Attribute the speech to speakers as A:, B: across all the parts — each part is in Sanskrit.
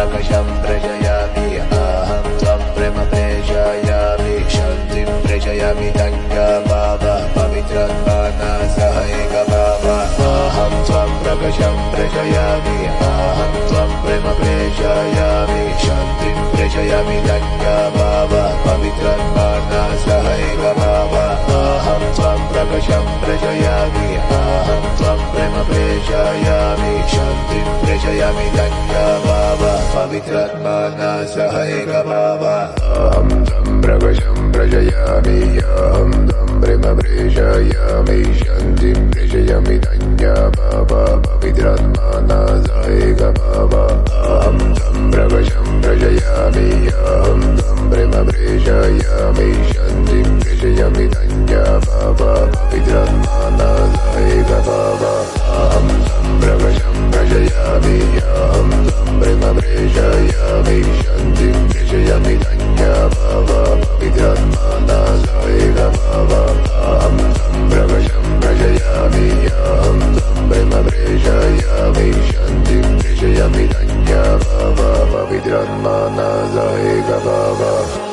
A: प्रकशं प्रजयामि अहं त्वं प्रेम प्रेषयामि शान्तिं प्रेषयामि गङ्गा भाव पवित्रान् पाना सहै गभावा अहं त्वं प्रकशं प्रजयामि अहं त्वं प्रेम प्रेषयामि शान्तिं प्रेषयामि गङ्गा भाव पवित्रान् पाणा सहै गभावा अहं त्वं प्रकशं प्रजयामि विदृन्माना जय गावा अहं सम्रगशं व्रजयामि अहं सम्भ्रिम ब्रेजयामेषं गृजय मिधावा पविद्रान्माना जायै गावा अहं सम्म्रगजं व्रजयामि अहं सम्भ्रिम ब्रेजयामेषं गृजय मिथ भाव पविधन्माना जायै गावा अहं सम्रगज Java, Vidramana, Zaiga Baba.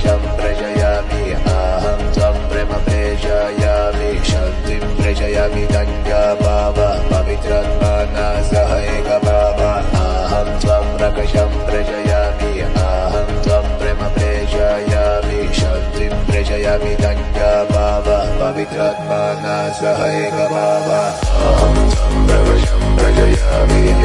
A: Shama. ञ्जा भावः पवित्रात्माना सह एव भावशं रचयामि।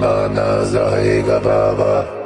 A: Bana Sahiga Baba.